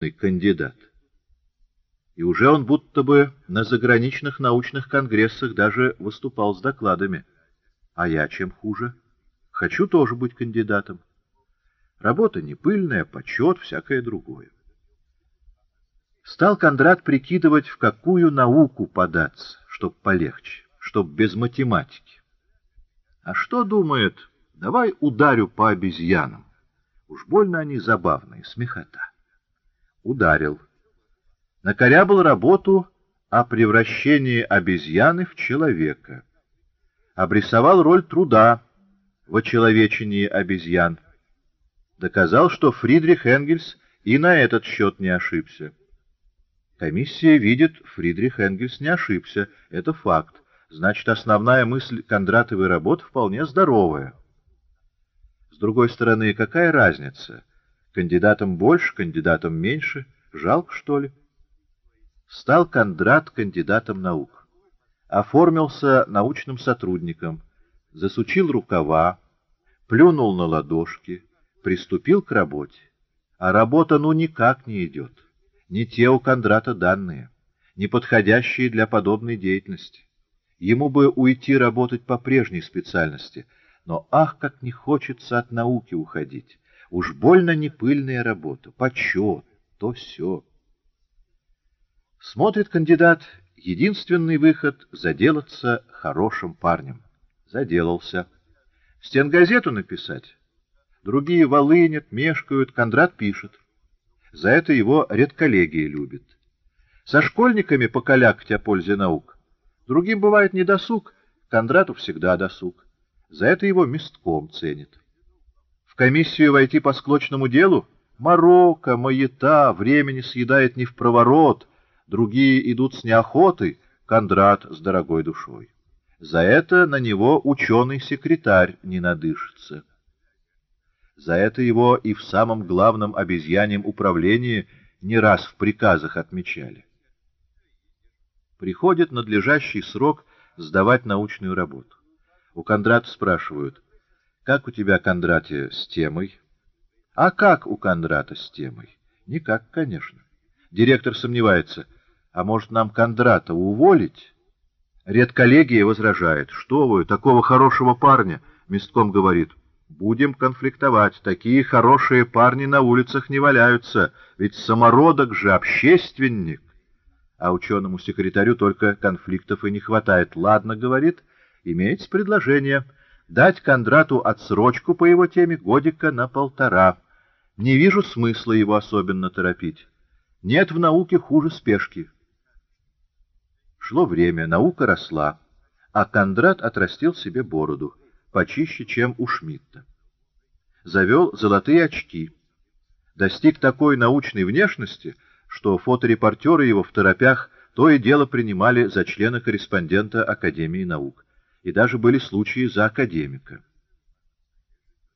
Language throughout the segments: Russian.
кандидат. И уже он будто бы на заграничных научных конгрессах даже выступал с докладами. А я чем хуже? Хочу тоже быть кандидатом. Работа не пыльная, почет, всякое другое. Стал Кондрат прикидывать, в какую науку податься, чтоб полегче, чтоб без математики. А что думает, давай ударю по обезьянам. Уж больно они забавные, смехота. Ударил. Накорябал работу о превращении обезьяны в человека. Обрисовал роль труда в очеловечении обезьян. Доказал, что Фридрих Энгельс и на этот счет не ошибся. Комиссия видит, Фридрих Энгельс не ошибся. Это факт. Значит, основная мысль Кондратовой работы вполне здоровая. С другой стороны, какая разница? Кандидатам больше, кандидатам меньше. Жалко, что ли? Стал Кондрат кандидатом наук. Оформился научным сотрудником. Засучил рукава, плюнул на ладошки, приступил к работе. А работа ну никак не идет. Не те у Кондрата данные, не подходящие для подобной деятельности. Ему бы уйти работать по прежней специальности — но ах, как не хочется от науки уходить. Уж больно непыльная работа, почет, то все. Смотрит кандидат, единственный выход — заделаться хорошим парнем. Заделался. Стенгазету написать. Другие волынят, мешкают, Кондрат пишет. За это его редколлегия любит. Со школьниками покалякать о пользе наук. Другим бывает недосуг, Кондрату всегда досуг. За это его местком ценит. Комиссию войти по склочному делу? Марокко, маята, времени съедает не в проворот, другие идут с неохотой, Кондрат с дорогой душой. За это на него ученый-секретарь не надышится. За это его и в самом главном обезьяньем управлении не раз в приказах отмечали. Приходит надлежащий срок сдавать научную работу. У Кондрата спрашивают, как у тебя, Кондратия, с темой? А как у Кондрата с темой? Никак, конечно. Директор сомневается, а может нам Кондрата уволить? Редколлегия возражает, что вы, такого хорошего парня, местком говорит, будем конфликтовать, такие хорошие парни на улицах не валяются, ведь самородок же общественник. А ученому секретарю только конфликтов и не хватает. Ладно, говорит, — имеется предложение дать Кондрату отсрочку по его теме годика на полтора. Не вижу смысла его особенно торопить. Нет в науке хуже спешки. Шло время, наука росла, а Кондрат отрастил себе бороду, почище, чем у Шмидта. Завел золотые очки. Достиг такой научной внешности, что фоторепортеры его в торопях то и дело принимали за члена-корреспондента Академии наук и даже были случаи за академика.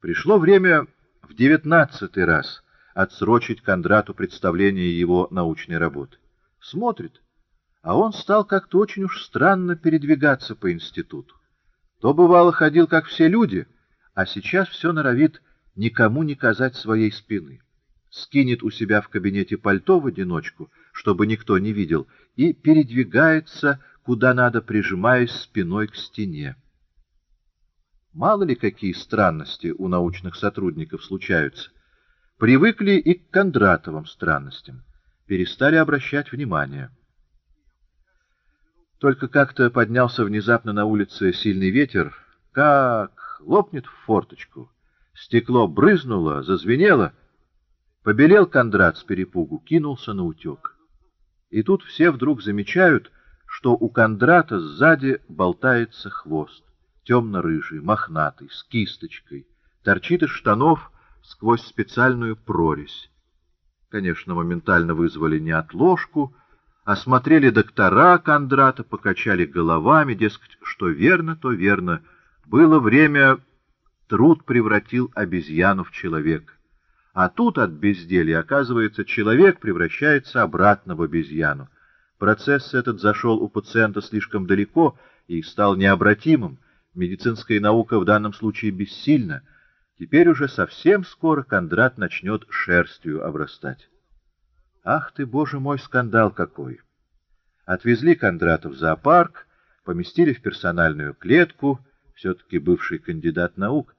Пришло время в девятнадцатый раз отсрочить Кондрату представление его научной работы. Смотрит, а он стал как-то очень уж странно передвигаться по институту. То, бывало, ходил, как все люди, а сейчас все норовит никому не казать своей спины. Скинет у себя в кабинете пальто в одиночку, чтобы никто не видел, и передвигается, куда надо, прижимаясь спиной к стене. Мало ли какие странности у научных сотрудников случаются. Привыкли и к Кондратовым странностям, перестали обращать внимание. Только как-то поднялся внезапно на улице сильный ветер, как лопнет в форточку. Стекло брызнуло, зазвенело. Побелел Кондрат с перепугу, кинулся на утек. И тут все вдруг замечают, что у Кондрата сзади болтается хвост, темно-рыжий, мохнатый, с кисточкой, торчит из штанов сквозь специальную прорезь. Конечно, моментально вызвали неотложку, осмотрели доктора Кондрата, покачали головами, дескать, что верно, то верно. Было время, труд превратил обезьяну в человека. А тут от безделья, оказывается, человек превращается обратно в обезьяну. Процесс этот зашел у пациента слишком далеко и стал необратимым. Медицинская наука в данном случае бессильна. Теперь уже совсем скоро Кондрат начнет шерстью обрастать. Ах ты, боже мой, скандал какой! Отвезли Кондрата в зоопарк, поместили в персональную клетку, все-таки бывший кандидат наук.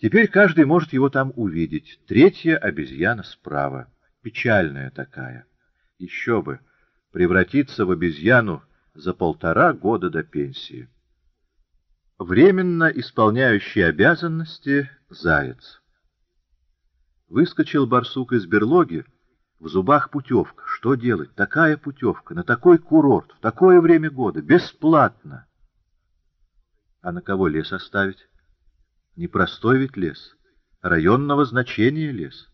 Теперь каждый может его там увидеть. Третья обезьяна справа. Печальная такая. Еще бы, превратиться в обезьяну за полтора года до пенсии. Временно исполняющий обязанности заяц. Выскочил барсук из берлоги, в зубах путевка. Что делать? Такая путевка, на такой курорт, в такое время года, бесплатно. А на кого лес оставить? Непростой ведь лес, районного значения лес.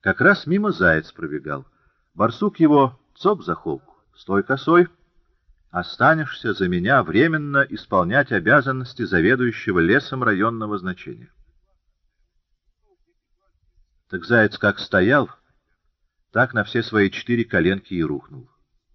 Как раз мимо заяц пробегал. Барсук его цоп за холку. Стой косой. Останешься за меня временно исполнять обязанности заведующего лесом районного значения. Так заяц как стоял, так на все свои четыре коленки и рухнул.